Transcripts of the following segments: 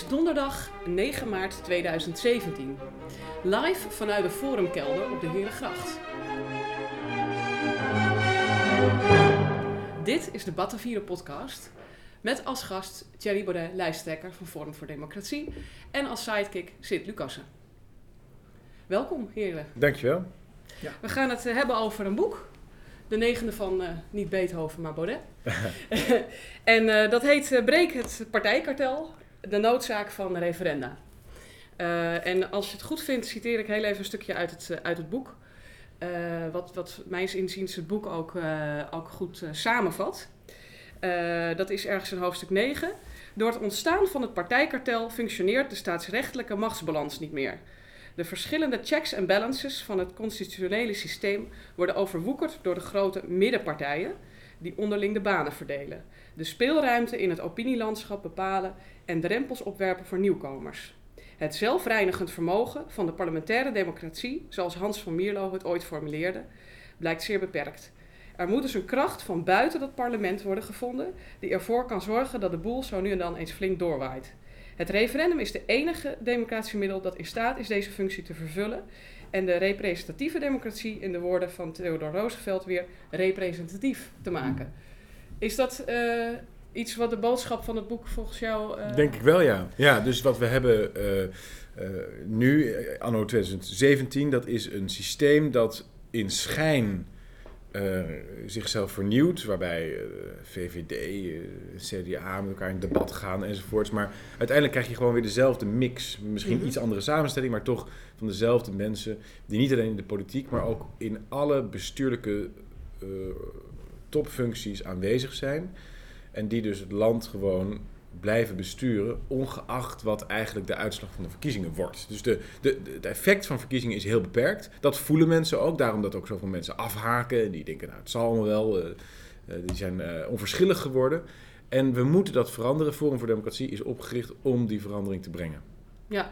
is donderdag 9 maart 2017. Live vanuit de Forumkelder op de Herengracht. Dit is de Batavieren podcast. Met als gast Thierry Baudet, lijsttrekker van Forum voor Democratie. En als sidekick Sid Lucassen. Welkom, heren. Dankjewel. Ja. We gaan het eh, hebben over een boek. De negende van uh, niet Beethoven, maar Baudet. en uh, dat heet uh, Breek het partijkartel, de noodzaak van referenda. en als je het goed vindt, citeer ik heel even een stukje uit het, uit het boek. wat, wat mijns inziens het boek ook, ook goed samenvat. dat is ergens in hoofdstuk 9. Door het ontstaan van het partijkartel functioneert de staatsrechtelijke machtsbalans niet meer. De verschillende checks en balances van het constitutionele systeem worden overwoekerd door de grote middenpartijen die onderling de banen verdelen, de speelruimte in het opinielandschap bepalen en drempels opwerpen voor nieuwkomers. Het zelfreinigend vermogen van de parlementaire democratie, zoals Hans van Mierlo het ooit formuleerde, blijkt zeer beperkt. Er moet dus een kracht van buiten dat parlement worden gevonden die ervoor kan zorgen dat de boel zo nu en dan eens flink doorwaait. Het referendum is de enige democratische middel dat in staat is deze functie te vervullen. En de representatieve democratie, in de woorden van Theodor Roosevelt, weer representatief te maken. Is dat uh, iets wat de boodschap van het boek volgens jou. Uh... Denk ik wel, ja. Ja, dus wat we hebben uh, nu, anno 2017, dat is een systeem dat in schijn uh, zichzelf vernieuwt, waarbij uh, VVD, uh, CDA met elkaar in debat gaan enzovoorts. Maar uiteindelijk krijg je gewoon weer dezelfde mix. Misschien mm -hmm. iets andere samenstelling, maar toch van dezelfde mensen. Die niet alleen in de politiek, maar ook in alle bestuurlijke topfuncties aanwezig zijn. En die dus het land gewoon blijven besturen, ongeacht wat eigenlijk de uitslag van de verkiezingen wordt. Dus de, de, de effect van verkiezingen is heel beperkt. Dat voelen mensen ook, daarom dat ook zoveel mensen afhaken. Die denken, nou het zal allemaal wel, uh, uh, die zijn uh, onverschillig geworden. En we moeten dat veranderen. Forum voor Democratie is opgericht om die verandering te brengen. Ja,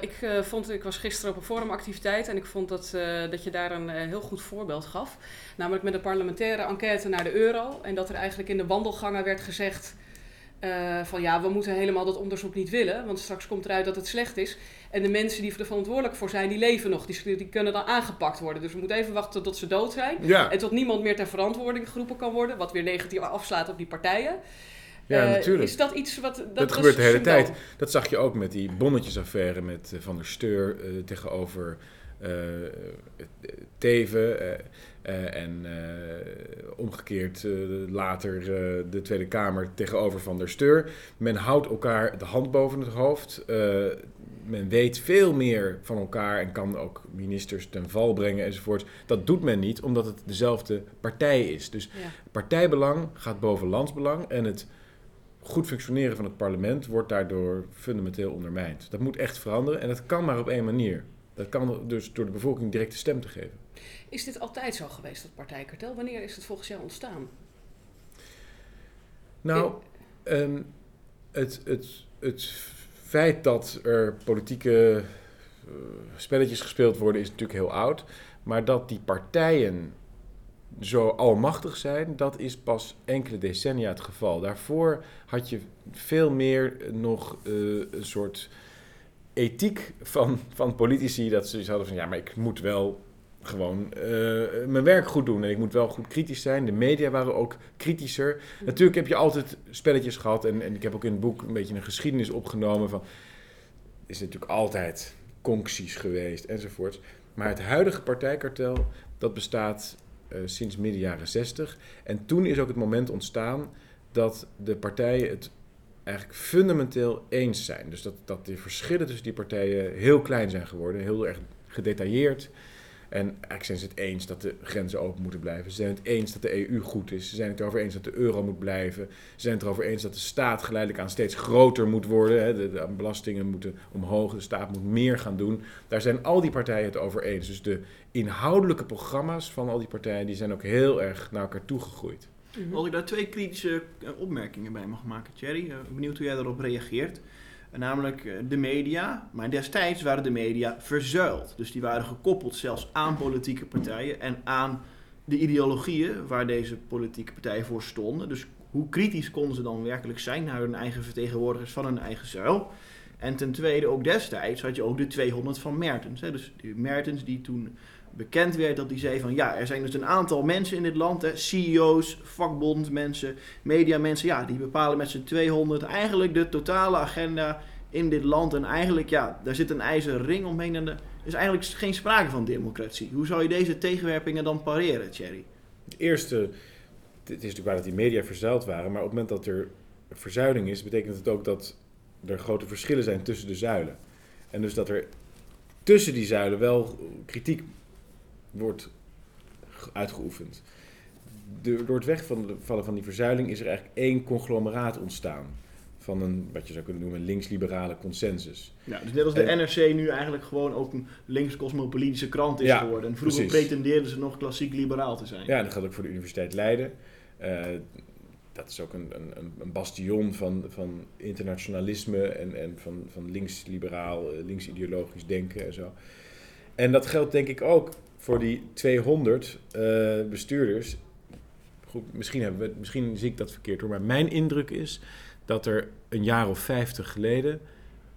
ik, vond, ik was gisteren op een forumactiviteit en ik vond dat, dat je daar een heel goed voorbeeld gaf. Namelijk met een parlementaire enquête naar de euro. En dat er eigenlijk in de wandelgangen werd gezegd uh, van ja, we moeten helemaal dat onderzoek niet willen, want straks komt eruit dat het slecht is. En de mensen die er verantwoordelijk voor zijn, die leven nog. Die, die kunnen dan aangepakt worden. Dus we moeten even wachten tot ze dood zijn. Ja. En tot niemand meer ter verantwoording geroepen kan worden, wat weer negatief afslaat op die partijen. Ja, uh, natuurlijk. Is dat iets wat... Dat, dat gebeurt de hele tijd. Dat zag je ook met die bonnetjesaffaire met uh, Van der Steur tegenover Teven. Uh, en uh, omgekeerd uh, later de Tweede Kamer tegenover Van der Steur. Men houdt elkaar de hand boven het hoofd. men weet veel meer van elkaar en kan ook ministers ten val brengen enzovoort. Dat doet men niet, omdat het dezelfde partij is. Dus ja. partijbelang gaat boven landsbelang en het goed functioneren van het parlement wordt daardoor fundamenteel ondermijnd. Dat moet echt veranderen en dat kan maar op één manier. Dat kan dus door de bevolking directe stem te geven. Is dit altijd zo geweest, dat partijkartel? Wanneer is het volgens jou ontstaan? Nou, um, het, het, het feit dat er politieke uh, spelletjes gespeeld worden is natuurlijk heel oud. Maar dat die partijen zo almachtig zijn, dat is pas enkele decennia het geval. Daarvoor had je veel meer nog uh, een soort ethiek van, van politici. Dat ze hadden van ja, maar ik moet wel gewoon uh, mijn werk goed doen. En ik moet wel goed kritisch zijn. De media waren ook kritischer. Natuurlijk heb je altijd spelletjes gehad. En, en ik heb ook in het boek een beetje een geschiedenis opgenomen van... is natuurlijk altijd concties geweest enzovoorts. Maar het huidige partijkartel, dat bestaat uh, sinds midden jaren zestig. En toen is ook het moment ontstaan dat de partijen het eigenlijk fundamenteel eens zijn. Dus dat, dat de verschillen tussen die partijen heel klein zijn geworden. Heel erg gedetailleerd. En eigenlijk zijn ze het eens dat de grenzen open moeten blijven. Ze zijn het eens dat de EU goed is. Ze zijn het erover eens dat de euro moet blijven. Ze zijn het erover eens dat de staat geleidelijk aan steeds groter moet worden. De, de belastingen moeten omhoog, de staat moet meer gaan doen. Daar zijn al die partijen het over eens. Dus de inhoudelijke programma's van al die partijen die zijn ook heel erg naar elkaar toegegroeid. Mm Als ik daar twee kritische opmerkingen bij mag maken, Thierry. benieuwd hoe jij daarop reageert. Namelijk de media. Maar destijds waren de media verzuild. Dus die waren gekoppeld zelfs aan politieke partijen en aan de ideologieën waar deze politieke partijen voor stonden. Dus hoe kritisch konden ze dan werkelijk zijn naar hun eigen vertegenwoordigers van hun eigen zuil? En ten tweede, ook destijds had je ook de 200 van Mertens. Hè? Dus die Mertens die toen bekend werd dat hij zei van ja, er zijn dus een aantal mensen in dit land, hè, CEO's, vakbondmensen, mediamensen, ja, die bepalen met z'n 200 eigenlijk de totale agenda in dit land. En eigenlijk, ja, daar zit een ijzeren ring omheen en er is eigenlijk geen sprake van democratie. Hoe zou je deze tegenwerpingen dan pareren, Thierry? Het eerste, het is natuurlijk waar dat die media verzuild waren, maar op het moment dat er verzuiling is, betekent het ook dat er grote verschillen zijn tussen de zuilen. En dus dat er tussen die zuilen wel kritiek wordt uitgeoefend. door het wegvallen van die verzuiling is er eigenlijk één conglomeraat ontstaan. Van een, wat je zou kunnen noemen, links-liberale consensus. Ja, dus net als de NRC nu eigenlijk gewoon ook een links-cosmopolitische krant is geworden. En vroeger pretendeerden ze nog klassiek liberaal te zijn. Ja, dat geldt ook voor de Universiteit Leiden. Uh, dat is ook een, een, een bastion van, van internationalisme en, en van, van links-liberaal, eh, links-ideologisch denken en zo. En dat geldt denk ik ook voor die 200 uh, eh, bestuurders. Goed, misschien, hebben we, misschien zie ik dat verkeerd hoor, maar mijn indruk is dat er een jaar of 50 geleden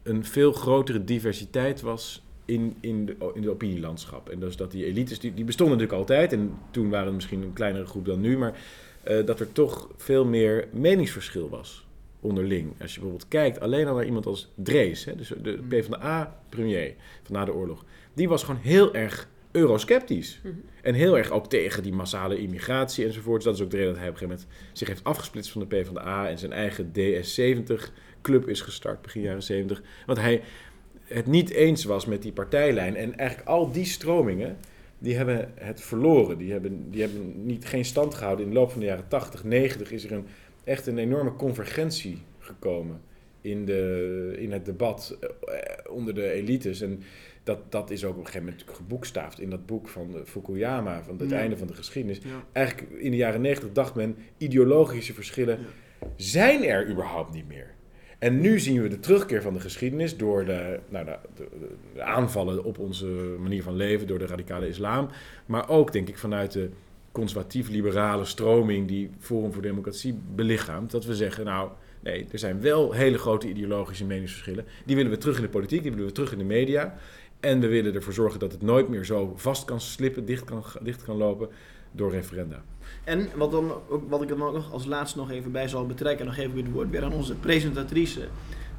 een veel grotere diversiteit was in, in, de, in de opinielandschap. En dus dat die elites, die, die bestonden natuurlijk altijd, en toen waren het misschien een kleinere groep dan nu, maar uh, dat er toch veel meer meningsverschil was onderling. Als je bijvoorbeeld kijkt alleen al naar iemand als Drees, hè, dus de mm. PvdA-premier van na de oorlog, die was gewoon heel erg eurosceptisch. Mm En heel erg ook tegen die massale immigratie enzovoort. Dat is ook de reden dat hij op een gegeven moment zich heeft afgesplitst van de PvdA en zijn eigen DS70-club is gestart begin jaren 70. Want hij het niet eens was met die partijlijn. En eigenlijk al die stromingen, die hebben het verloren. Die hebben, die hebben niet, geen stand gehouden. In de loop van de jaren 80, 90 is er een, echt een enorme convergentie gekomen in, de, in het debat eh, onder de elites. En dat, dat is ook op een gegeven moment geboekstaafd in dat boek van Fukuyama, van het einde van de geschiedenis. Eigenlijk in de jaren 90 dacht men, ideologische verschillen zijn er überhaupt niet meer. En nu zien we de terugkeer van de geschiedenis door de, nou, de, de, aanvallen op onze manier van leven, door de radicale islam. Maar ook, denk ik, vanuit de conservatief-liberale stroming die Forum voor Democratie belichaamt. Dat we zeggen, nou, nee, er zijn wel hele grote ideologische meningsverschillen. Die willen we terug in de politiek, die willen we terug in de media. En we willen ervoor zorgen dat het nooit meer zo vast kan slippen, dicht kan, dicht kan lopen door referenda. En wat, dan, wat ik er nog als laatste nog even bij zal betrekken, en dan geef ik het woord weer aan onze presentatrice.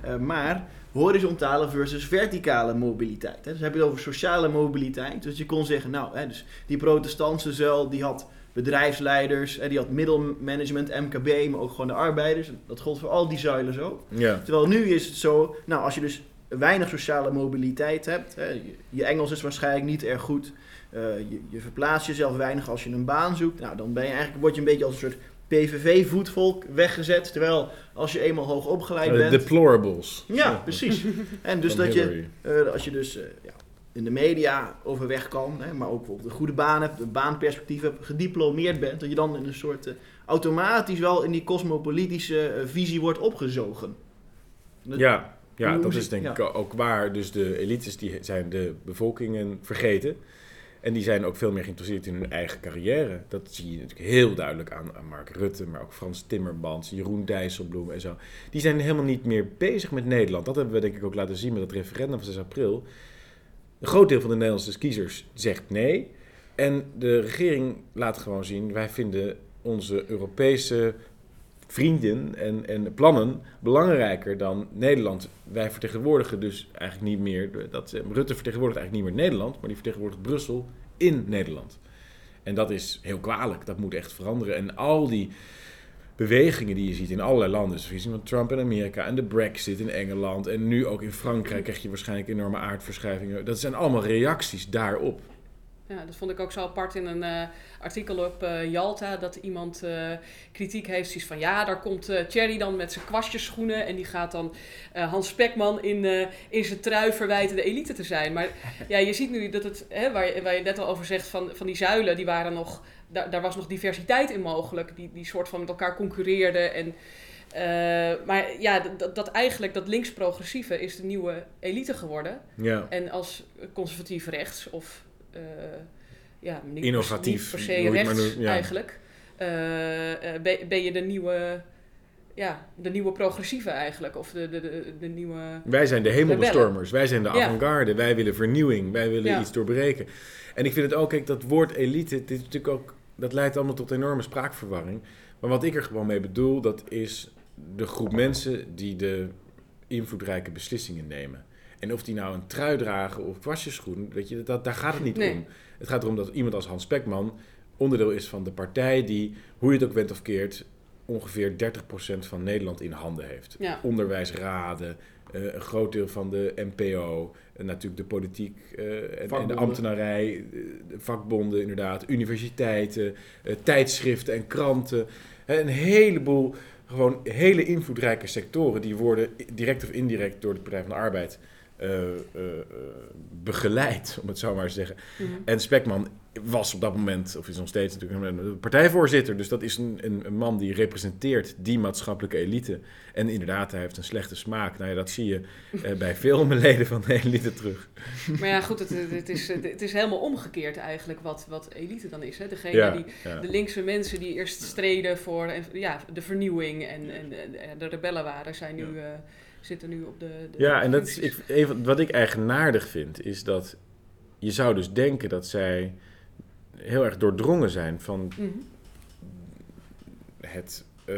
Uh, maar horizontale versus verticale mobiliteit. Hè. Dus heb je het over sociale mobiliteit. Dus je kon zeggen, nou, hè, dus die protestantse zuil die had bedrijfsleiders, hè, die had middelmanagement, MKB, maar ook gewoon de arbeiders. Dat gold voor al die zuilen zo. Ja. Terwijl nu is het zo, nou, als je dus weinig sociale mobiliteit hebt, hè, je Engels is waarschijnlijk niet erg goed. Uh, je, je verplaatst jezelf weinig als je een baan zoekt. Nou, dan ben je eigenlijk, word je een beetje als een soort PVV-voetvolk weggezet. Terwijl als je eenmaal hoog opgeleid bent... Deplorables. Ja, precies. en dus dat je, uh, als je dus ja, in de media overweg kan, hè, maar ook bijvoorbeeld een goede baan hebt, een baanperspectief hebt, gediplomeerd bent, dat je dan in een soort automatisch wel in die cosmopolitische visie wordt opgezogen. ja, ja, dat is denk ik ook waar. Dus de elites die zijn de bevolkingen vergeten. En die zijn ook veel meer geïnteresseerd in hun eigen carrière. Dat zie je natuurlijk heel duidelijk aan, aan Mark Rutte, maar ook Frans Timmermans, Jeroen Dijsselbloem en zo. Die zijn helemaal niet meer bezig met Nederland. Dat hebben we denk ik ook laten zien met het referendum van 6 april. Een groot deel van de Nederlandse kiezers zegt nee. En de regering laat gewoon zien, wij vinden onze Europese vrienden en, en plannen belangrijker dan Nederland. Wij vertegenwoordigen dus eigenlijk niet meer, dat, eh, Rutte vertegenwoordigt eigenlijk niet meer Nederland, maar die vertegenwoordigt Brussel in Nederland. En dat is heel kwalijk, dat moet echt veranderen. En al die bewegingen die je ziet in allerlei landen, dus de van Trump in Amerika en de Brexit in Engeland en nu ook in Frankrijk krijg je waarschijnlijk enorme aardverschuivingen. Dat zijn allemaal reacties daarop. Ja, dat vond ik ook zo apart in een uh, artikel op uh, Jalta. Dat iemand uh, kritiek heeft. Zoiets van ja, daar komt Thierry dan met zijn kwastjeschoenen. En die gaat dan Hans Spekman in, in zijn trui verwijten de elite te zijn. Maar ja, je ziet nu dat het, hè, waar, je, waar je net al over zegt, van, van die zuilen, die waren nog, daar, daar was nog diversiteit in mogelijk. Die, die soort van met elkaar concurreerden. En, maar ja, dat, dat eigenlijk, dat links-progressieve is de nieuwe elite geworden. Ja. En als conservatief rechts of ja, niet innovatief per se rechts, eigenlijk. eh, eh, ben, ben je de nieuwe, ja, de nieuwe progressieve eigenlijk? Of de, de, de, de nieuwe... Wij zijn de hemelbestormers, wij zijn de Ja. avant-garde, wij willen vernieuwing, wij willen Ja. iets doorbreken. En ik vind het ook, kijk, dat woord elite, dit is natuurlijk ook, dat leidt allemaal tot enorme spraakverwarring. Maar wat ik er gewoon mee bedoel, dat is de groep mensen die de invloedrijke beslissingen nemen. En of die nou een trui dragen of kwastjeschoen, weet je, dat, daar gaat het niet Nee. om. Het gaat erom dat iemand als Hans Spekman onderdeel is van de partij die, hoe je het ook went of keert, ongeveer 30% van Nederland in handen heeft Ja, onderwijsraden, eh, een groot deel van de NPO, en natuurlijk de politiek eh, en- en, de ambtenarij, eh, de vakbonden inderdaad, universiteiten, eh, tijdschriften en kranten. Een heleboel, gewoon hele invloedrijke sectoren die worden direct of indirect door de Partij van de Arbeid eh, eh, eh, begeleid, om het zo maar te zeggen. Mhm. En Spekman was op dat moment, of is nog steeds natuurlijk een partijvoorzitter. Dus dat is een, een, een man die representeert die maatschappelijke elite. En inderdaad, hij heeft een slechte smaak. Nou ja, dat zie je eh, bij veel leden van de elite terug. Maar ja, goed, het, het, is, het is helemaal omgekeerd eigenlijk wat, wat elite dan is. Hè? Degene Ja, die, ja. de linkse mensen die eerst streden voor ja, de vernieuwing en, en, en de rebellen waren, zijn nu, eh, zitten nu op de. de ja en dat is, ik, even, wat ik eigenaardig vind, is dat je zou dus denken dat zij heel erg doordrongen zijn van Mhm. het eh,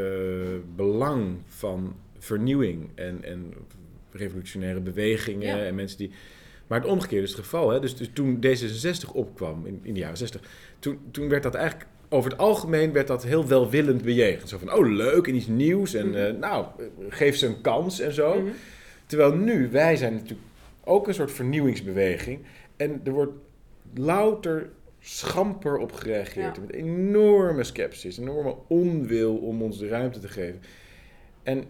belang van vernieuwing en, en revolutionaire bewegingen Ja. en mensen die. Maar het omgekeerde is het geval. Hè? Dus, dus toen D66 opkwam in, in de jaren 60, toen, toen werd dat eigenlijk over het algemeen werd dat heel welwillend bejegend. Zo van, oh leuk en iets nieuws en Mhm. eh, nou, geef ze een kans en zo. Mhm. Terwijl nu, wij zijn natuurlijk ook een soort vernieuwingsbeweging. En er wordt louter schamper op gereageerd. Ja. Met enorme sceptisch, enorme onwil om ons de ruimte te geven. En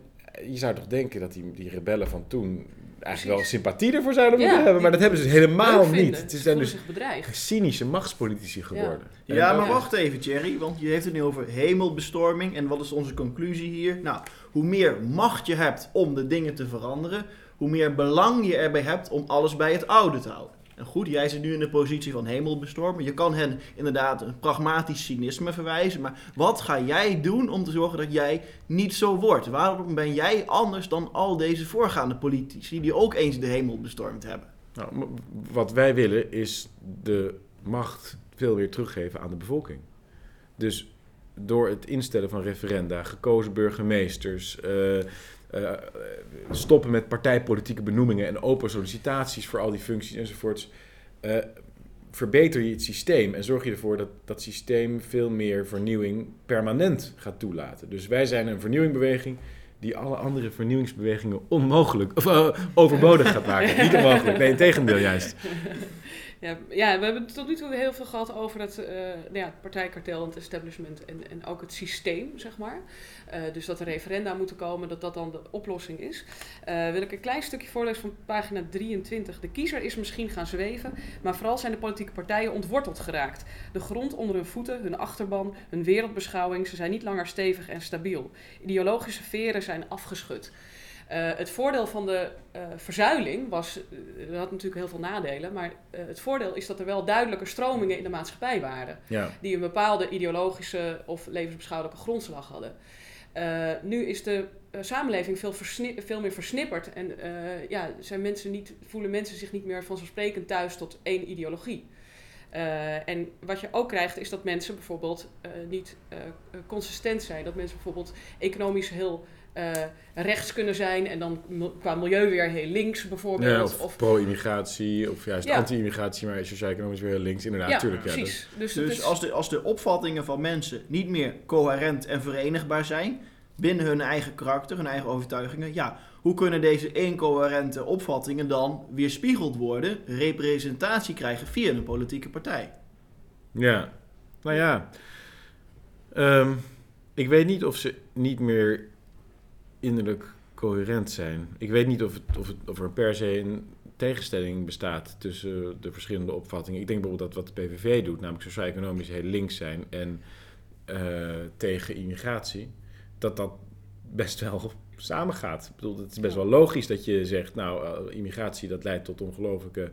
je zou toch denken dat die, die rebellen van toen eigenlijk wel sympathie ervoor zouden Ja, moeten hebben. Maar dat hebben ze dus helemaal niet. Het Ze zijn dus bedreigd. cynische machtspolitici geworden. En Ja, maar Ja. wacht even, Thierry, want je heeft het nu over hemelbestorming. En wat is onze conclusie hier? Nou, hoe meer macht je hebt om de dingen te veranderen, hoe meer belang je erbij hebt om alles bij het oude te houden. Goed, jij zit nu in de positie van hemelbestormer. Je kan hen inderdaad een pragmatisch cynisme verwijzen. Maar wat ga jij doen om te zorgen dat jij niet zo wordt? Waarom ben jij anders dan al deze voorgaande politici die ook eens de hemel bestormd hebben? Nou, wat wij willen is de macht veel meer teruggeven aan de bevolking. Dus door het instellen van referenda, gekozen burgemeesters, eh, eh, stoppen met partijpolitieke benoemingen en open sollicitaties voor al die functies enzovoorts, eh, verbeter je het systeem en zorg je ervoor dat dat systeem veel meer vernieuwing permanent gaat toelaten. Dus wij zijn een vernieuwingbeweging die alle andere vernieuwingsbewegingen onmogelijk of eh, overbodig gaat maken. Niet onmogelijk, nee, in tegendeel juist. Ja, ja, we hebben tot nu toe heel veel gehad over het, nou ja, het partijkartel en het establishment en, en ook het systeem, zeg maar. Eh, dus dat er referenda moeten komen, dat dat dan de oplossing is. Eh, wil ik een klein stukje voorlezen van pagina 23. De kiezer is misschien gaan zweven, maar vooral zijn de politieke partijen ontworteld geraakt. De grond onder hun voeten, hun achterban, hun wereldbeschouwing, ze zijn niet langer stevig en stabiel. Ideologische veren zijn afgeschud. Eh, het voordeel van de eh, verzuiling was, eh, dat had natuurlijk heel veel nadelen, maar het voordeel is dat er wel duidelijke stromingen in de maatschappij waren, Ja. die een bepaalde ideologische of levensbeschouwelijke grondslag hadden. Nu is de samenleving veel, veel meer versnipperd en ja, zijn mensen niet, voelen mensen zich niet meer vanzelfsprekend thuis tot één ideologie. En wat je ook krijgt is dat mensen bijvoorbeeld niet consistent zijn. Dat mensen bijvoorbeeld economisch heel eh, rechts kunnen zijn en dan qua milieu weer heel links bijvoorbeeld. Ja, of, of, pro-immigratie, of juist Ja. anti-immigratie, maar sociaal-economisch weer links. Inderdaad, ja, natuurlijk. Ja, precies. Dus, Dus is- als de, als de opvattingen van mensen niet meer coherent en verenigbaar zijn binnen hun eigen karakter, hun eigen overtuigingen, ja, hoe kunnen deze incoherente opvattingen dan weerspiegeld worden, representatie krijgen via een politieke partij? Ja, nou ja. Ehm, ik weet niet of ze niet meer innerlijk coherent zijn. Ik weet niet of, het, of, het, of er per se een tegenstelling bestaat tussen de verschillende opvattingen. Ik denk bijvoorbeeld dat wat de PVV doet, namelijk sociaal-economisch heel links zijn en eh, tegen immigratie, dat dat best wel samengaat. Ik bedoel, het is best wel logisch dat je zegt, nou, eh, immigratie dat leidt tot ongelooflijke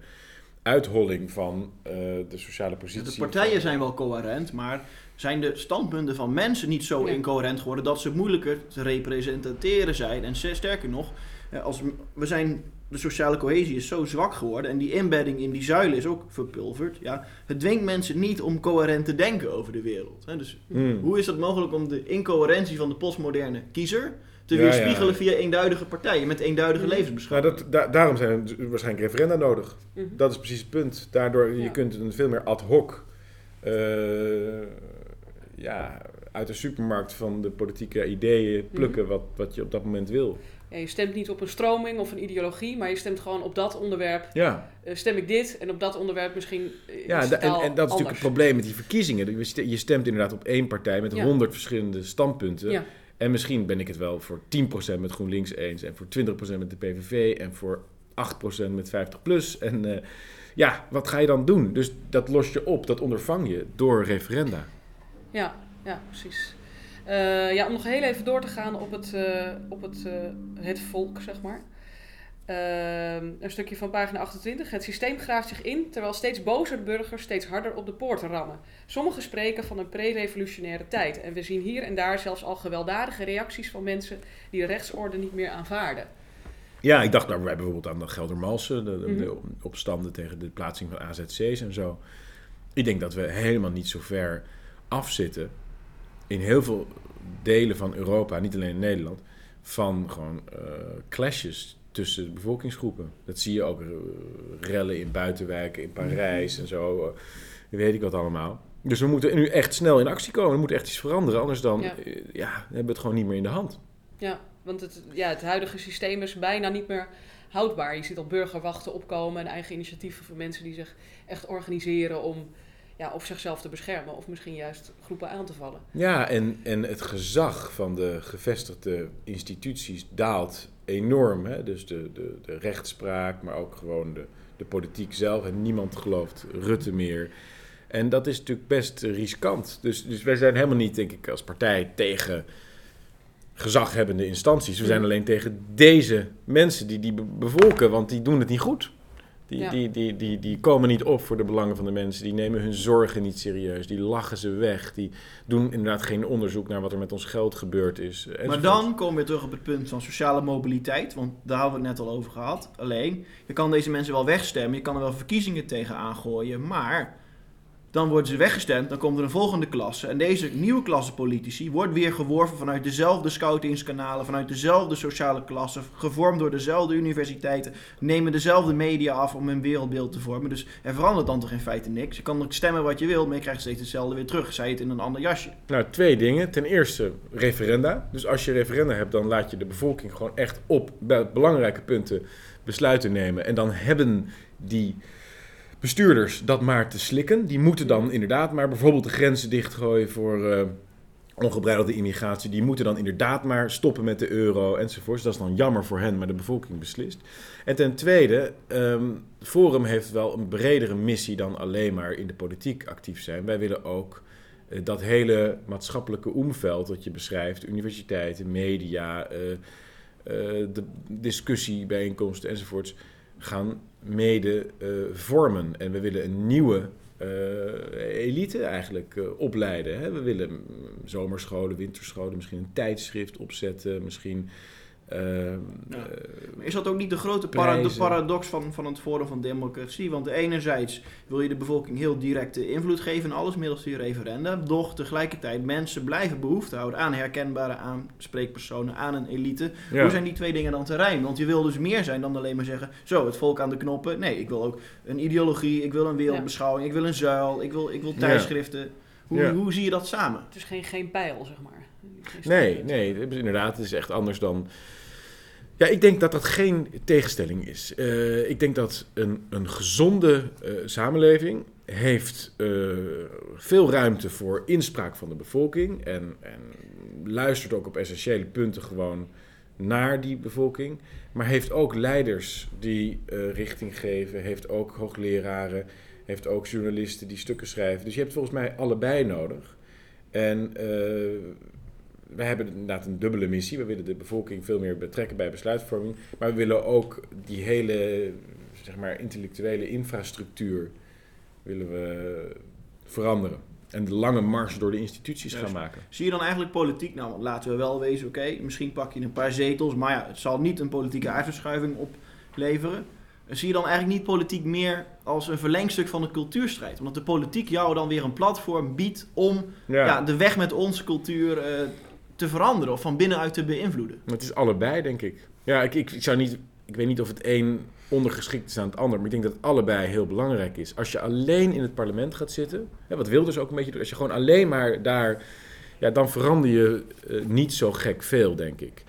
uitholling van eh, de sociale positie. De partijen zijn wel coherent, maar zijn de standpunten van mensen niet zo Ja. incoherent geworden dat ze moeilijker te representeren zijn. En sterker nog, eh, als, we zijn, de sociale cohesie is zo zwak geworden en die inbedding in die zuilen is ook verpulverd. Ja, het dwingt mensen niet om coherent te denken over de wereld. Hè. Dus Hmm. hoe is het mogelijk om de incoherentie van de postmoderne kiezer te Ja, weerspiegelen ja. via eenduidige partijen met eenduidige. Nou, levensbeschouwing? dat, da- daarom zijn er dus waarschijnlijk referenda nodig. Mhm. Dat is precies het punt. Daardoor, je kunt een veel meer ad hoc eh, ja, uit de supermarkt van de politieke ideeën plukken wat, wat je op dat moment wil. Ja, je stemt niet op een stroming of een ideologie, maar je stemt gewoon op dat onderwerp. Ja, eh, stem ik dit en op dat onderwerp misschien. eh, ja en, en dat is natuurlijk het probleem met die verkiezingen. Je ste- Je stemt inderdaad op één partij met Ja. honderd verschillende standpunten. Ja. En misschien ben ik het wel voor 10% met GroenLinks eens en voor 20% met de PVV en voor 8% met 50PLUS. En eh, ja, wat ga je dan doen? Dus dat los je op, dat ondervang je door referenda. Ja, ja, precies. Eh, ja, om nog heel even door te gaan op het, eh, op het, eh, het volk, zeg maar. Een stukje van pagina 28. Het systeem graaft zich in, terwijl steeds bozer burgers steeds harder op de poorten rammen. Sommigen spreken van een pre-revolutionaire tijd. En we zien hier en daar zelfs al gewelddadige reacties van mensen die de rechtsorde niet meer aanvaarden. Ja, ik dacht daarbij bijvoorbeeld aan de Geldermalsen, de, de, Mhm. de opstanden tegen de plaatsing van AZC's en zo. Ik denk dat we helemaal niet zo ver afzitten in heel veel delen van Europa, niet alleen in Nederland, van gewoon eh, clashes tussen bevolkingsgroepen. Dat zie je ook eh, rellen in buitenwijken, in Parijs en zo. eh, weet ik wat allemaal. Dus we moeten nu echt snel in actie komen. Er moet echt iets veranderen. Anders dan Ja. ja, hebben we het gewoon niet meer in de hand. Ja, want het, ja, het huidige systeem is bijna niet meer houdbaar. Je ziet al burgerwachten opkomen en eigen initiatieven van mensen die zich echt organiseren om ja, of zichzelf te beschermen of misschien juist groepen aan te vallen. Ja, en, en het gezag van de gevestigde instituties daalt enorm. Hè? Dus de, de, de rechtspraak, maar ook gewoon de, de politiek zelf. En niemand gelooft Rutte meer. En dat is natuurlijk best riskant. Dus, dus wij zijn helemaal niet, denk ik, als partij tegen gezaghebbende instanties. We zijn alleen tegen deze mensen die die be- bevolken, want die doen het niet goed. Die, Ja. die, die, die, die komen niet op voor de belangen van de mensen. Die nemen hun zorgen niet serieus. Die lachen ze weg. Die doen inderdaad geen onderzoek naar wat er met ons geld gebeurd is. Maar dan komen we terug op het punt van sociale mobiliteit, want daar hebben we het net al over gehad. Alleen, je kan deze mensen wel wegstemmen, je kan er wel verkiezingen tegen aangooien, maar dan worden ze weggestemd, dan komt er een volgende klasse. En deze nieuwe klasse politici wordt weer geworven vanuit dezelfde scoutingskanalen, vanuit dezelfde sociale klasse, gevormd door dezelfde universiteiten, nemen dezelfde media af om hun wereldbeeld te vormen. Dus er verandert dan toch in feite niks. Je kan ook stemmen wat je wil, maar je krijgt steeds hetzelfde weer terug, zij het in een ander jasje. Nou, twee dingen. Ten eerste referenda. Dus als je referenda hebt, dan laat je de bevolking gewoon echt op belangrijke punten besluiten nemen. En dan hebben die bestuurders dat maar te slikken. Die moeten dan inderdaad maar bijvoorbeeld de grenzen dichtgooien voor eh, ongebreidelde immigratie. Die moeten dan inderdaad maar stoppen met de euro enzovoorts. Dat is dan jammer voor hen, maar de bevolking beslist. En ten tweede, ehm Forum heeft wel een bredere missie dan alleen maar in de politiek actief zijn. Wij willen ook eh, dat hele maatschappelijke omveld dat je beschrijft, universiteiten, media, eh, de discussiebijeenkomsten enzovoorts, gaan mede eh, vormen. En we willen een nieuwe eh, elite eigenlijk eh, opleiden. Hè? We willen mm, zomerscholen, winterscholen, misschien een tijdschrift opzetten, misschien... eh, Ja. eh, Maar is dat ook niet de grote para- de Prijzen. paradox van, van het Forum van Democratie? Want enerzijds wil je de bevolking heel directe invloed geven en alles middels die referenda. Doch tegelijkertijd mensen blijven behoefte houden aan herkenbare aanspreekpersonen, aan een elite. ja. Hoe zijn die twee dingen dan te rijmen? Want je wil dus meer zijn dan alleen maar zeggen, zo, het volk aan de knoppen. Nee, ik wil ook een ideologie, ik wil een wereldbeschouwing, ik wil een zuil, ik wil, ik wil Ja. tijdschriften. Hoe, Ja. hoe zie je dat samen? Het is geen, geen pijl, zeg maar. Geen Nee, nee, het is inderdaad, het is echt anders dan. Ja, ik denk dat dat geen tegenstelling is. Eh, ik denk dat een, een gezonde eh, samenleving heeft eh, veel ruimte voor inspraak van de bevolking en, en luistert ook op essentiële punten gewoon naar die bevolking. Maar heeft ook leiders die richting geven, heeft ook hoogleraren, heeft ook journalisten die stukken schrijven. Dus je hebt volgens mij allebei nodig. En we hebben inderdaad een dubbele missie. We willen de bevolking veel meer betrekken bij besluitvorming. Maar we willen ook die hele zeg maar, intellectuele infrastructuur willen we veranderen. En de lange mars door de instituties gaan maken. Zie je dan eigenlijk politiek, nou laten we wel wezen, oké, misschien pak je een paar zetels, maar ja, het zal niet een politieke aardverschuiving opleveren. Zie je dan eigenlijk niet politiek meer als een verlengstuk van de cultuurstrijd? Omdat de politiek jou dan weer een platform biedt om ja. de weg met onze cultuur eh, te veranderen of van binnenuit te beïnvloeden. Het is allebei, denk ik. Ja, ik, ik, zou niet, ik weet niet of het een ondergeschikt is aan het ander. Maar ik denk dat het allebei heel belangrijk is. Als je alleen in het parlement gaat zitten, hè, wat Wilders ook een beetje doet, als je gewoon alleen maar daar, ja, dan verander je eh, niet zo gek veel, denk ik.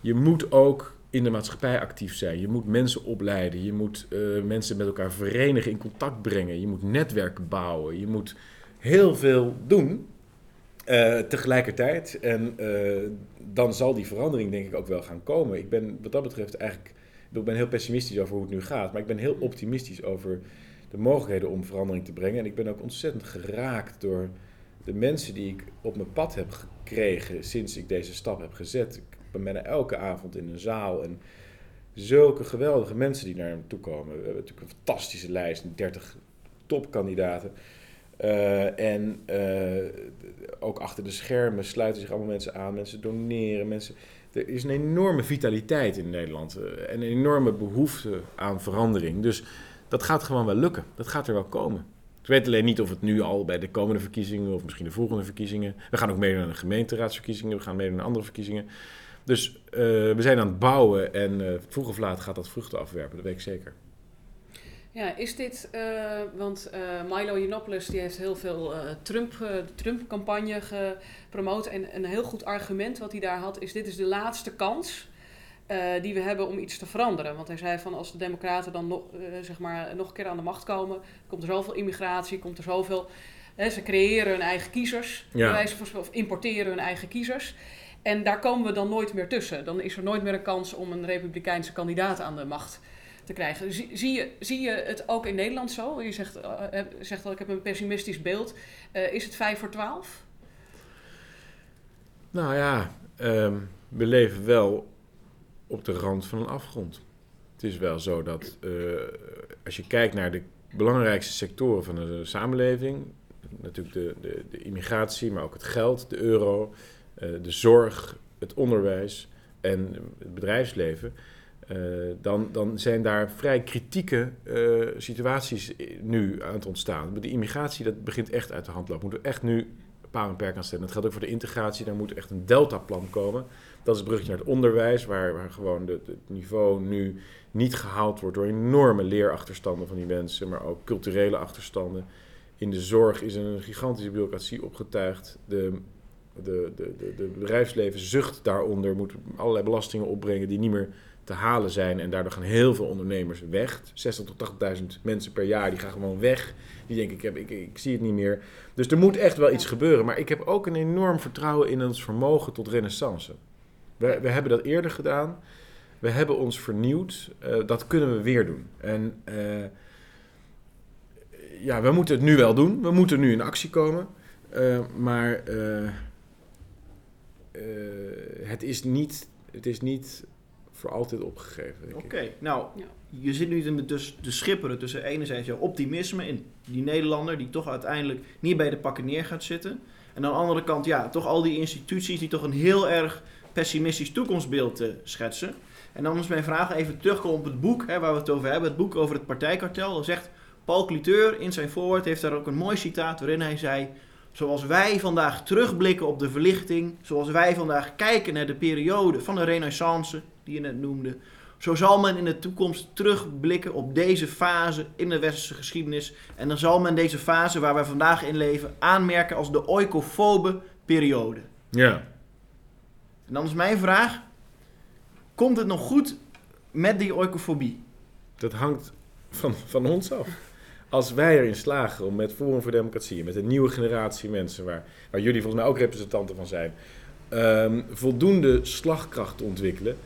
Je moet ook in de maatschappij actief zijn. Je moet mensen opleiden. Je moet eh, mensen met elkaar verenigen, in contact brengen. Je moet netwerken bouwen. Je moet heel veel doen eh, tegelijkertijd. En eh, dan zal die verandering denk ik ook wel gaan komen. Ik ben wat dat betreft eigenlijk... Ik ben heel pessimistisch over hoe het nu gaat. Maar ik ben heel optimistisch over de mogelijkheden om verandering te brengen. En ik ben ook ontzettend geraakt door de mensen die ik op mijn pad heb gekregen sinds ik deze stap heb gezet. Ik ben bijna elke avond in een zaal en zulke geweldige mensen die naar me toe komen. We hebben natuurlijk een fantastische lijst, 30 topkandidaten. Uh, en uh, ook achter de schermen sluiten zich allemaal mensen aan, mensen doneren, mensen... Er is een enorme vitaliteit in Nederland uh, en een enorme behoefte aan verandering. Dus dat gaat gewoon wel lukken. Dat gaat er wel komen. Ik weet alleen niet of het nu al bij de komende verkiezingen of misschien de volgende verkiezingen. We gaan ook mee naar de gemeenteraadsverkiezingen, we gaan mee naar andere verkiezingen. Dus we zijn aan het bouwen en vroeg of laat gaat dat vruchten afwerpen, dat weet ik zeker. Ja, is dit, uh, want Milo Yiannopoulos die heeft heel veel Trump, de Trump-campagne gepromoot. En een heel goed argument wat hij daar had is dit is de laatste kans uh, die we hebben om iets te veranderen. Want hij zei van als de democraten dan nog, uh, zeg maar, nog een keer aan de macht komen, komt er zoveel immigratie, komt er zoveel... Hè, ze creëren hun eigen kiezers, ja. van, of importeren hun eigen kiezers. En daar komen we dan nooit meer tussen. Dan is er nooit meer een kans om een republikeinse kandidaat aan de macht te krijgen. Zie, je, zie je het ook in Nederland zo? Je zegt, uh, zegt dat ik heb een pessimistisch beeld. is het 5 voor 12? Nou ja, um, we leven wel op de rand van een afgrond. Het is wel zo dat als je kijkt naar de belangrijkste sectoren van de samenleving, natuurlijk de, de, de immigratie, maar ook het geld, de euro, de zorg, het onderwijs en het bedrijfsleven, uh, dan, dan zijn daar vrij kritieke situaties nu aan het ontstaan. De immigratie, dat begint echt uit de hand lopen. Moeten we echt nu paal en perk aan stellen. Dat geldt ook voor de integratie, daar moet echt een deltaplan komen. Dat is het bruggetje naar het onderwijs, waar, waar gewoon het niveau nu niet gehaald wordt door enorme leerachterstanden van die mensen, maar ook culturele achterstanden. In de zorg is een gigantische bureaucratie opgetuigd. De, de, de, de, de bedrijfsleven zucht daaronder, moet allerlei belastingen opbrengen die niet meer te halen zijn. En daardoor gaan heel veel ondernemers weg. 60.000 tot 80.000 mensen per jaar, die gaan gewoon weg. Die denken, ik, heb, ik, ik zie het niet meer. Dus er moet echt wel iets gebeuren. Maar ik heb ook een enorm vertrouwen in ons vermogen tot renaissance. We, we hebben dat eerder gedaan. We hebben ons vernieuwd. Uh, dat kunnen we weer doen. En uh, ja, we moeten het nu wel doen. We moeten nu in actie komen. Uh, maar het is niet... Het is niet voor altijd opgegeven. Oké, okay, nou, ja. je zit nu in dus de schipperen tussen enerzijds jouw optimisme in die Nederlander die toch uiteindelijk niet bij de pakken neer gaat zitten. En aan de andere kant, ja, toch al die instituties die toch een heel erg pessimistisch toekomstbeeld uh, schetsen. En dan is mijn vraag even terugkomen op het boek hè, waar we het over hebben. Het boek over het partijkartel. Dan zegt Paul Cliteur in zijn voorwoord, heeft daar ook een mooi citaat waarin hij zei... Zoals wij vandaag terugblikken op de verlichting, zoals wij vandaag kijken naar de periode van de renaissance, die je net noemde, zo zal men in de toekomst terugblikken op deze fase in de westerse geschiedenis. En dan zal men deze fase waar wij vandaag in leven aanmerken als de oikofobe periode. Ja. En dan is mijn vraag, komt het nog goed met die oikofobie? Dat hangt van, van ons af als wij erin slagen om met Forum voor Democratie, met een nieuwe generatie mensen, waar, waar jullie volgens mij ook representanten van zijn, um, voldoende slagkracht te ontwikkelen,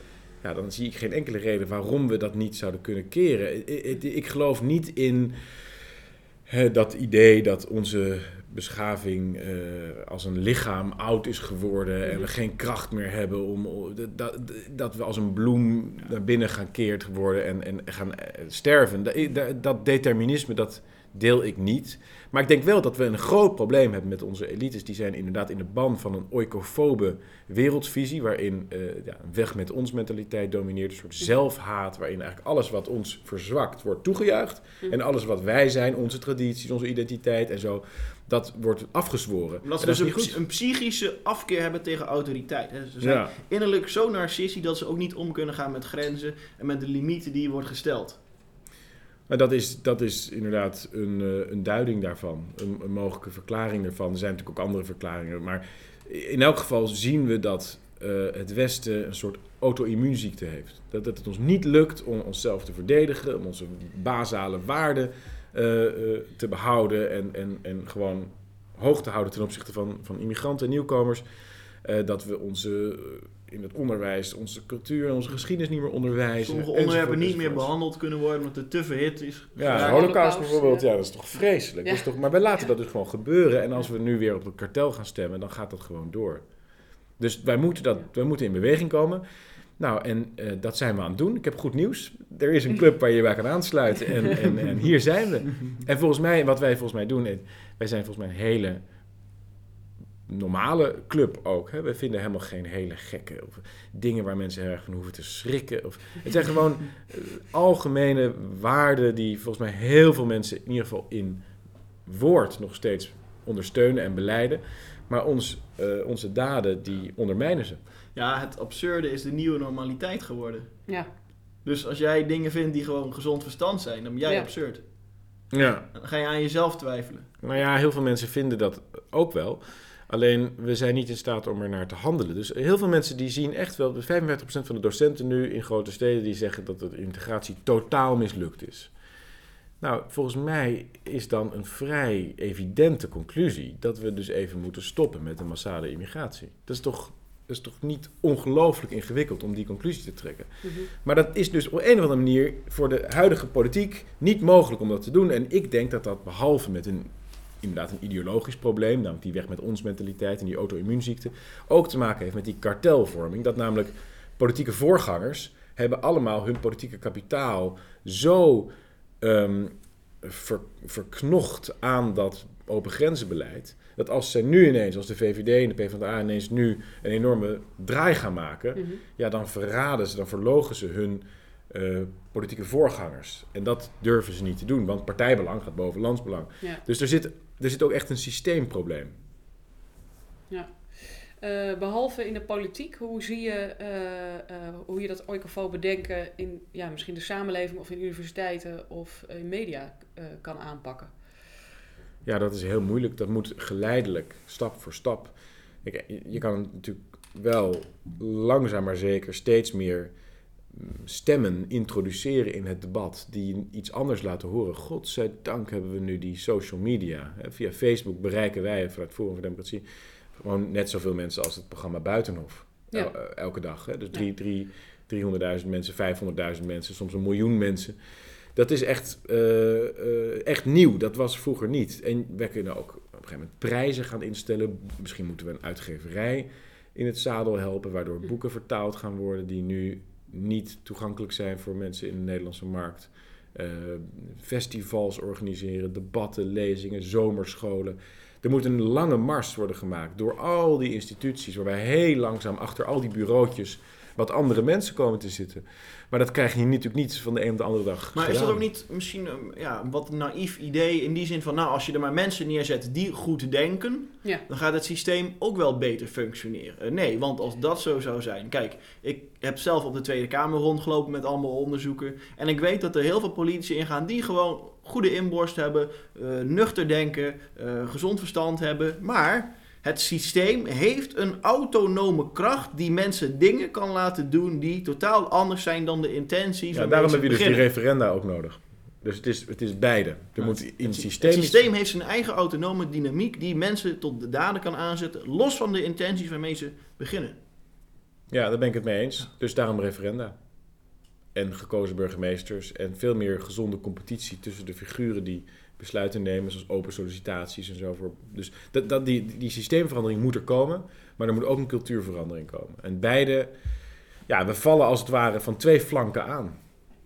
ja, dan zie ik geen enkele reden waarom we dat niet zouden kunnen keren. Ik, ik, ik geloof niet in hè, dat idee dat onze beschaving eh, als een lichaam oud is geworden en we geen kracht meer hebben om dat, dat we als een bloem naar binnen gaan keerd worden en, en gaan eh, sterven. Dat, dat determinisme, dat deel ik niet. Maar ik denk wel dat we een groot probleem hebben met onze elites. Die zijn inderdaad in de ban van een oikofobe wereldvisie, waarin eh, ja, een weg met ons mentaliteit domineert, een soort zelfhaat, waarin eigenlijk alles wat ons verzwakt wordt toegejuicht. Mhm. En alles wat wij zijn, onze tradities, onze identiteit en zo, dat wordt afgezworen. Omdat ze En dus dat een, een psychische afkeer hebben tegen autoriteit. Hè. Ze zijn Ja. innerlijk zo narcistisch dat ze ook niet om kunnen gaan met grenzen en met de limieten die wordt gesteld. Maar dat is, dat is inderdaad een, eh, een duiding daarvan, een, mogelijke verklaring daarvan. Er zijn natuurlijk ook andere verklaringen, maar in elk geval zien we dat eh, het Westen een soort auto-immuunziekte heeft. Dat, dat het ons niet lukt om onszelf te verdedigen, om onze basale waarden eh, te behouden en, en, en gewoon hoog te houden ten opzichte van, van immigranten en nieuwkomers. Eh, dat we onze, eh, in het onderwijs onze cultuur en onze geschiedenis niet meer onderwijzen. Sommige enzovoort, onderwerpen niet meer behandeld kunnen worden omdat het te verhit is. Ja, de Holocaust, holocaust bijvoorbeeld, ja. ja, dat is toch vreselijk. Ja. Dat is toch, maar wij laten Ja. dat dus gewoon gebeuren. En als we nu weer op het kartel gaan stemmen, dan gaat dat gewoon door. Dus wij moeten, dat, wij moeten in beweging komen. Nou, en eh, dat zijn we aan het doen. Ik heb goed nieuws. Er is een club waar je bij kan aansluiten. En, en, en hier zijn we. En volgens mij, wat wij volgens mij doen, wij zijn volgens mij een hele normale club ook. Hè? We vinden helemaal geen hele gekke of dingen waar mensen erg van hoeven te schrikken. Of, het zijn gewoon eh, algemene waarden die volgens mij heel veel mensen in ieder geval in woord nog steeds ondersteunen en beleiden. Maar ons, eh, onze daden, die ondermijnen ze. Ja, het absurde is de nieuwe normaliteit geworden. Ja, Dus als jij dingen vindt die gewoon gezond verstand zijn, dan ben jij Ja. absurd. Ja. Dan ga je aan jezelf twijfelen. Nou ja, heel veel mensen vinden dat ook wel. Alleen we zijn niet in staat om er naar te handelen. Dus heel veel mensen die zien echt wel, 55% van de docenten nu in grote steden, die zeggen dat de integratie totaal mislukt is. Nou, volgens mij is dan een vrij evidente conclusie dat we dus even moeten stoppen met de massale immigratie. Dat is toch, dat is toch niet ongelooflijk ingewikkeld om die conclusie te trekken. Mhm. Maar dat is dus op een of andere manier voor de huidige politiek niet mogelijk om dat te doen. En ik denk dat dat behalve met een, inderdaad een ideologisch probleem, namelijk die weg met ons mentaliteit en die auto-immuunziekte, ook te maken heeft met die kartelvorming. Dat namelijk politieke voorgangers hebben allemaal hun politieke kapitaal zo ehm, ver- verknocht aan dat open grenzenbeleid. Dat als zij nu ineens, als de VVD en de PvdA ineens nu een enorme draai gaan maken, Mhm. ja, dan verraden ze, dan verlogen ze hun eh, politieke voorgangers. En dat durven ze niet te doen, want partijbelang gaat boven landsbelang. Ja. Dus er zit, er zit ook echt een systeemprobleem. Eh, behalve in de politiek, hoe zie je eh, eh, hoe je dat oikofobe denken in ja, misschien de samenleving of in universiteiten of in media kan aanpakken? Ja, dat is heel moeilijk. Dat moet geleidelijk, stap voor stap. Je, kan natuurlijk wel langzaam maar zeker steeds meer stemmen introduceren in het debat die iets anders laten horen. Godzijdank hebben we nu die social media. Via Facebook bereiken wij vanuit Forum voor Democratie gewoon net zoveel mensen als het programma Buitenhof. Ja. Eh, elke dag. Hè. Dus drie, drie, 300.000 mensen, 500.000 mensen, soms een miljoen mensen. Dat is echt, eh, eh, echt nieuw. Dat was vroeger niet. En we kunnen ook op een gegeven moment prijzen gaan instellen. Misschien moeten we een uitgeverij in het zadel helpen, waardoor boeken vertaald gaan worden die nu niet toegankelijk zijn voor mensen in de Nederlandse markt. Eh, festivals organiseren, debatten, lezingen, zomerscholen. Er moet een lange mars worden gemaakt door al die instituties, waarbij heel langzaam achter al die bureautjes wat andere mensen komen te zitten. Maar dat krijg je natuurlijk niet van de een op de andere dag. Maar is dat ook niet misschien um, ja, een wat naïef idee in die zin van, nou, als je er maar mensen neerzet die goed denken, Ja. dan gaat het systeem ook wel beter functioneren. Eh, nee, want als dat zo zou zijn, kijk, ik heb zelf op de Tweede Kamer rondgelopen met allemaal onderzoeken en ik weet dat er heel veel politici ingaan die gewoon goede inborst hebben, eh, nuchter denken, eh, gezond verstand hebben, maar het systeem heeft een autonome kracht die mensen dingen kan laten doen die totaal anders zijn dan de intenties. Ja, daarom ze heb je dus die referenda ook nodig. Dus het is, het is beide. Er moet in het Het systeem... Het systeem heeft zijn eigen autonome dynamiek die mensen tot de daden kan aanzetten, los van de intenties waarmee ze beginnen. Ja, daar ben ik het mee eens. Dus daarom referenda. En gekozen burgemeesters. En veel meer gezonde competitie tussen de figuren die besluiten nemen, zoals open sollicitaties en zo. Voor, dus dat, dat, die, die systeemverandering moet er komen, maar er moet ook een cultuurverandering komen. En beide, ja, we vallen als het ware van twee flanken aan.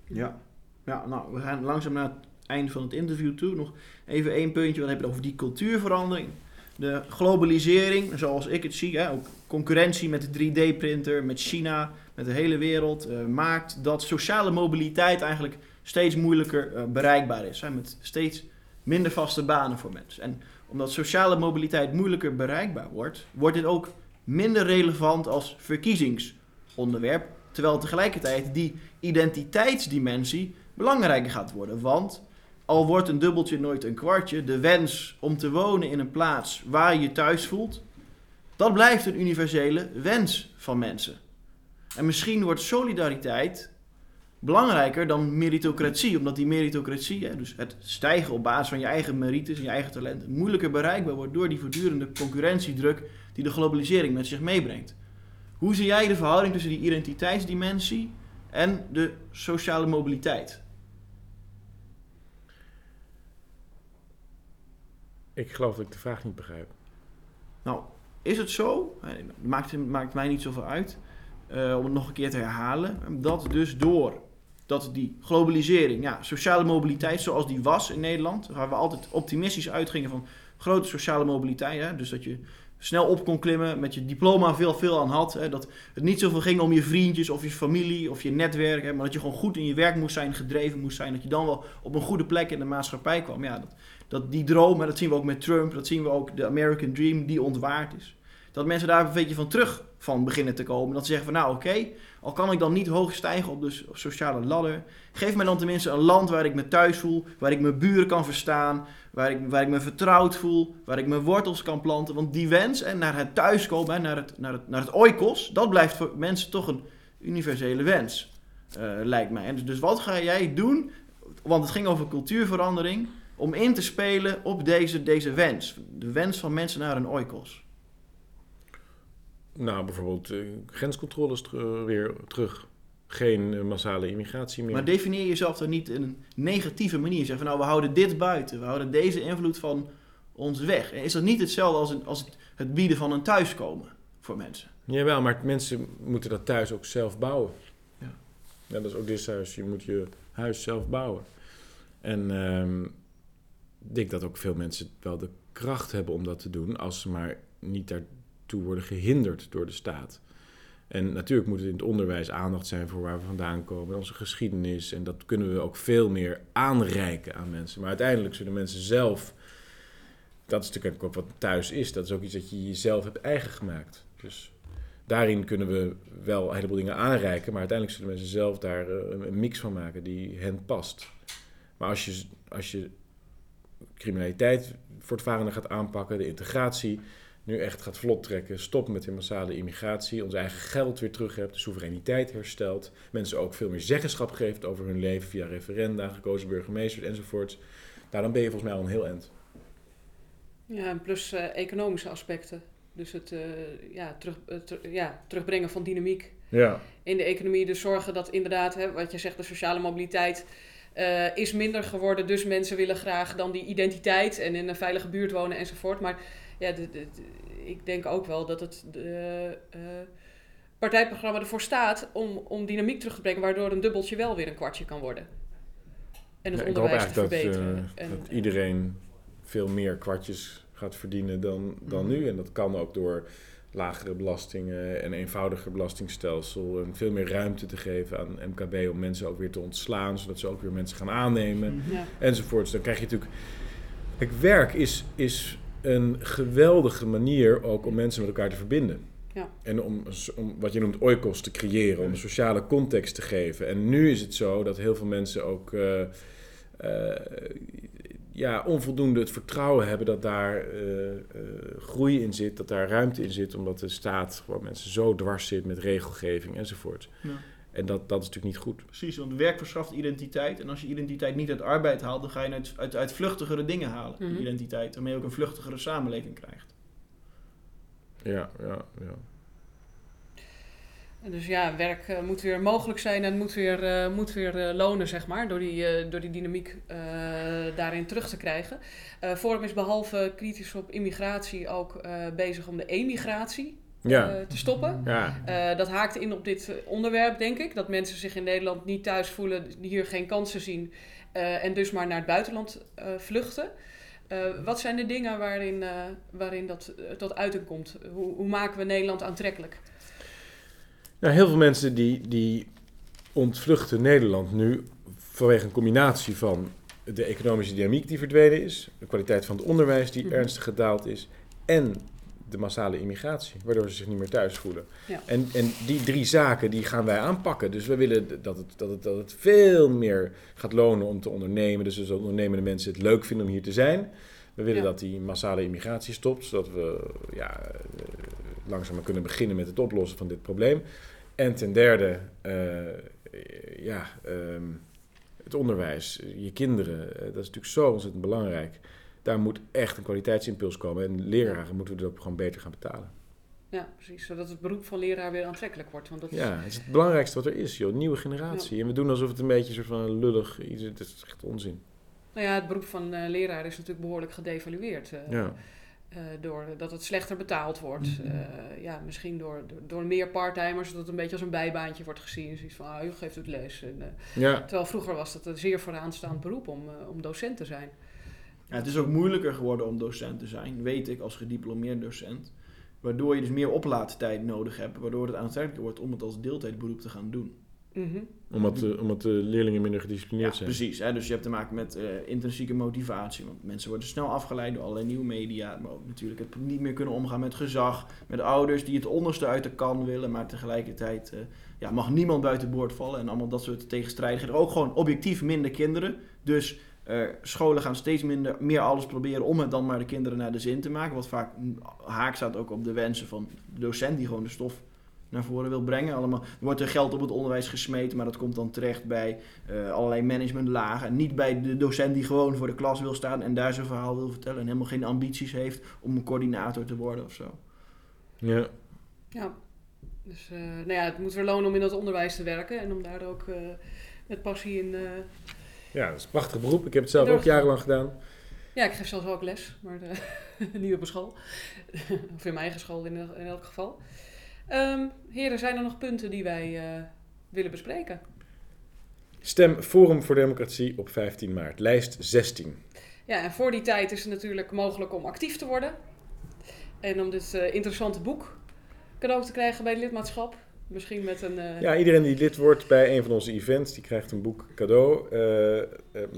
Ja. ja, nou, we gaan langzaam naar het einde van het interview toe. Nog even één puntje, wat heb je over die cultuurverandering. De globalisering, zoals ik het zie, hè, ook concurrentie met de 3D-printer, met China, met de hele wereld, uh, maakt dat sociale mobiliteit eigenlijk steeds moeilijker uh, bereikbaar is. Hè, met steeds minder vaste banen voor mensen. En omdat sociale mobiliteit moeilijker bereikbaar wordt, wordt dit ook minder relevant als verkiezingsonderwerp. Terwijl tegelijkertijd die identiteitsdimensie belangrijker gaat worden. Want al wordt een dubbeltje nooit een kwartje, de wens om te wonen in een plaats waar je je thuis voelt, dat blijft een universele wens van mensen. En misschien wordt solidariteit belangrijker dan meritocratie, omdat die meritocratie, hè, dus het stijgen op basis van je eigen merites en je eigen talenten, moeilijker bereikbaar wordt door die voortdurende concurrentiedruk die de globalisering met zich meebrengt. Hoe zie jij de verhouding tussen die identiteitsdimensie en de sociale mobiliteit? Ik geloof dat ik de vraag niet begrijp. Nou, is het zo? Maakt, maakt mij niet zoveel uit. Uh, om het nog een keer te herhalen. Dat dus door dat die globalisering, ja, sociale mobiliteit zoals die was in Nederland, waar we altijd optimistisch uitgingen van grote sociale mobiliteit, hè, dus dat je snel op kon klimmen, met je diploma veel, veel aan had. Hè, dat het niet zoveel ging om je vriendjes of je familie of je netwerk, hè, maar dat je gewoon goed in je werk moest zijn, gedreven moest zijn, dat je dan wel op een goede plek in de maatschappij kwam. Ja, dat, dat die droom, dat zien we ook met Trump, dat zien we ook, de American Dream, die ontwaard is. Dat mensen daar een beetje van terug van beginnen te komen. Dat ze zeggen van nou oké, al kan ik dan niet hoog stijgen op de sociale ladder. Geef mij dan tenminste een land waar ik me thuis voel, waar ik mijn buren kan verstaan, waar ik, waar ik me vertrouwd voel, waar ik mijn wortels kan planten. Want die wens en naar het thuiskomen, naar het, naar het, naar het oikos, dat blijft voor mensen toch een universele wens, uh, lijkt mij. En dus, dus wat ga jij doen, want het ging over cultuurverandering, om in te spelen op deze, deze wens. De wens van mensen naar een oikos. Nou, bijvoorbeeld uh, grenscontroles weer terug. Geen uh, massale immigratie meer. Maar definieer jezelf dan niet in een negatieve manier. Zeg van nou, we houden dit buiten. We houden deze invloed van ons weg. En is dat niet hetzelfde als, een, als het, het, bieden van een thuiskomen voor mensen? Jawel, maar mensen moeten dat thuis ook zelf bouwen. Ja. ja dat is ook dit huis. Je moet je huis zelf bouwen. En uh, ik denk dat ook veel mensen wel de kracht hebben om dat te doen, als ze maar niet daartoe worden gehinderd door de staat. En natuurlijk moet het in het onderwijs aandacht zijn voor waar we vandaan komen, onze geschiedenis. En dat kunnen we ook veel meer aanreiken aan mensen. Maar uiteindelijk zullen mensen zelf. Dat is natuurlijk ook wat thuis is. Dat is ook iets dat je jezelf hebt eigen gemaakt. Dus daarin kunnen we wel een heleboel dingen aanreiken. Maar uiteindelijk zullen mensen zelf daar eh, een mix van maken die hen past. Maar als je, als je criminaliteit voortvarender gaat aanpakken, de integratie nu echt gaat vlot trekken, stop met de massale immigratie, ons eigen geld weer terug hebt, de soevereiniteit herstelt, mensen ook veel meer zeggenschap geeft over hun leven via referenda, gekozen burgemeesters enzovoorts. Nou, dan ben je volgens mij al een heel eind. Ja, en plus uh, economische aspecten. Dus het uh, ja, terug, uh, ja, terugbrengen van dynamiek ja. in de economie. Dus zorgen dat inderdaad, hè, wat je zegt, de sociale mobiliteit uh, is minder geworden. Dus mensen willen graag dan die identiteit en in een veilige buurt wonen enzovoort. Maar ja, ik denk ook wel dat het de, uh, partijprogramma ervoor staat om, om dynamiek terug te brengen, waardoor een dubbeltje wel weer een kwartje kan worden. En het onderwijs te verbeteren. Dat, uh, en, dat iedereen veel meer kwartjes gaat verdienen dan, dan mhm. nu. En dat kan ook door lagere belastingen en eenvoudiger belastingstelsel. En veel meer ruimte te geven aan MKB om mensen ook weer te ontslaan, zodat ze ook weer mensen gaan aannemen mhm. ja. enzovoorts. Dan krijg je natuurlijk. Kijk, werk is, is een geweldige manier ook om mensen met elkaar te verbinden. Ja. En om, om wat je noemt oikos te creëren, om een sociale context te geven. En nu is het zo dat heel veel mensen ook uh, uh, ja, onvoldoende het vertrouwen hebben dat daar uh, groei in zit, dat daar ruimte in zit, omdat de staat gewoon mensen zo dwars zit met regelgeving enzovoort. Ja. En dat, dat is natuurlijk niet goed. Precies, want werk verschaft identiteit. En als je identiteit niet uit arbeid haalt, dan ga je uit, uit, uit vluchtigere dingen halen. Mm -hmm. Identiteit, waarmee je ook een vluchtigere samenleving krijgt. Ja, ja, ja. En Dus ja, werk eh, moet weer mogelijk zijn en moet weer, eh, moet weer eh, lonen, zeg maar, door die, eh, door die dynamiek eh, daarin terug te krijgen. Eh Forum is behalve kritisch op immigratie ook eh, bezig om de emigratie Ja. eh, te stoppen. Ja. Eh, dat haakt in op dit eh, onderwerp, denk ik. Dat mensen zich in Nederland niet thuis voelen, hier geen kansen zien en dus maar naar het buitenland vluchten. Wat zijn de dingen waarin, waarin dat tot uiting komt? Hoe, hoe maken we Nederland aantrekkelijk? Nou, heel veel mensen die, die ontvluchten Nederland nu vanwege een combinatie van de economische dynamiek die verdwenen is, de kwaliteit van het onderwijs die Mhm. ernstig gedaald is en de massale immigratie, waardoor ze zich niet meer thuis voelen. Ja. En, en die drie zaken die gaan wij aanpakken. Dus we willen dat het, dat, het, dat het veel meer gaat lonen om te ondernemen. Dus dat ondernemende mensen het leuk vinden om hier te zijn. We willen Ja. dat die massale immigratie stopt, zodat we ja, langzaam kunnen beginnen met het oplossen van dit probleem. En ten derde, eh, ja, ehm, het onderwijs, je kinderen, eh, dat is natuurlijk zo ontzettend belangrijk. Daar moet echt een kwaliteitsimpuls komen. En leraren moeten we dat gewoon beter gaan betalen. Ja, precies. Zodat het beroep van leraar weer aantrekkelijk wordt. Want dat is, Ja, het is het belangrijkste wat er is, joh. Nieuwe generatie. En we doen alsof het een beetje soort van lullig iets is. Het is echt onzin. Nou ja, het beroep van eh, leraar is natuurlijk behoorlijk gedevalueerd. eh, Ja. eh, doordat het slechter betaald wordt. Eh, ja, misschien door, door, door meer parttimers, dat het een beetje als een bijbaantje wordt gezien. Zoiets van, ah, u geeft het les. En, Ja. terwijl vroeger was dat een zeer vooraanstaand beroep om, om docent te zijn. Ja, het is ook moeilijker geworden om docent te zijn, weet ik, als gediplomeerd docent. Waardoor je dus meer oplaadtijd nodig hebt, waardoor het aantrekkelijker wordt om het als deeltijdberoep te gaan doen. Mhm. Omdat, de, omdat de leerlingen minder gedisciplineerd Ja, zijn. precies. Hè? Dus je hebt te maken met eh, intrinsieke motivatie. Want mensen worden snel afgeleid door allerlei nieuwe media. Maar ook natuurlijk het niet meer kunnen omgaan met gezag. Met ouders die het onderste uit de kan willen. Maar tegelijkertijd eh, ja, mag niemand buiten boord vallen. En allemaal dat soort tegenstrijdigheden. Ook gewoon objectief minder kinderen. Dus eh, scholen gaan steeds minder, meer alles proberen om het dan maar de kinderen naar de zin te maken. Wat vaak haak staat ook op de wensen van de docent die gewoon de stof naar voren wil brengen. Allemaal, er wordt er geld op het onderwijs gesmeten, maar dat komt dan terecht bij eh, allerlei managementlagen. En niet bij de docent die gewoon voor de klas wil staan en daar zijn verhaal wil vertellen. En helemaal geen ambities heeft om een coördinator te worden of zo. Ja. Ja, dus eh, nou ja, het moet weer lonen om in dat onderwijs te werken en om daar ook eh, met passie in. Ja, dat is een prachtig beroep. Ik heb het zelf Door- ook jarenlang gedaan. Ja, ik geef zelfs ook les, maar eh, niet op mijn school. of in mijn eigen school in, el- in elk geval. Ehm, heren, zijn er nog punten die wij eh, willen bespreken? Stem Forum voor Democratie op 15 maart. Lijst 16. Ja, en voor die tijd is het natuurlijk mogelijk om actief te worden. En om dit eh, interessante boek cadeau te krijgen bij het lidmaatschap. Misschien met een... eh, Ja, iedereen die lid wordt bij een van onze events, die krijgt een boek cadeau. Eh, eh,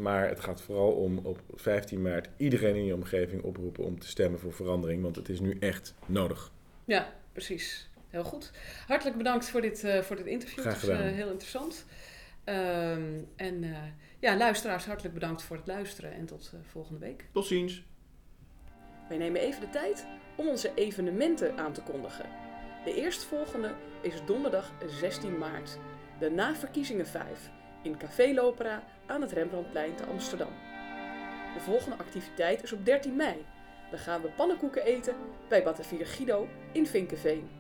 maar het gaat vooral om op 15 maart iedereen in je omgeving oproepen om te stemmen voor verandering. Want het is nu echt nodig. Ja, precies. Heel goed. Hartelijk bedankt voor dit, eh, voor dit interview. Graag het gedaan. eh, heel interessant. Ehm, en eh, ja, luisteraars, hartelijk bedankt voor het luisteren en tot volgende week. Tot ziens! Wij nemen even de tijd om onze evenementen aan te kondigen. De eerstvolgende is donderdag 16 maart, de na-verkiezingen 5, in Café Lopera aan het Rembrandtplein te Amsterdam. De volgende activiteit is op 13 mei. Dan gaan we pannenkoeken eten bij Batavier Guido in Vinkenveen.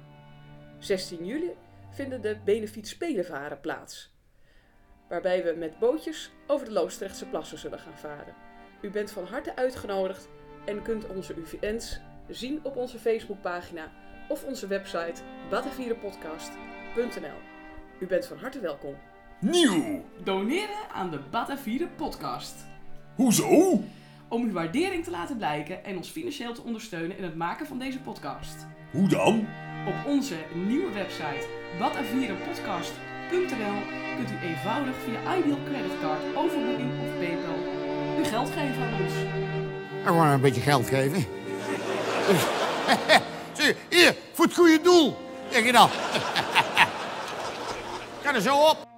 16 juli vinden de Benefiet Spelenvaren plaats, waarbij we met bootjes over de Loostrechtse plassen zullen gaan varen. U bent van harte uitgenodigd en kunt onze events zien op onze Facebookpagina of onze website batavierenpodcast.nl. U bent van harte welkom. Nieuw! Doneren aan de Batavieren podcast. Hoezo? Om uw waardering te laten blijken en ons financieel te ondersteunen in het maken van deze podcast. Hoe dan? Op onze nieuwe website batavierenpodcast.nl kunt u eenvoudig via Ideal Creditcard, overboeking of PayPal uw geld geven aan ons. En gewoon een beetje geld geven. Zie, hier, voor het goede doel. Zeg je dan. Ga er zo op.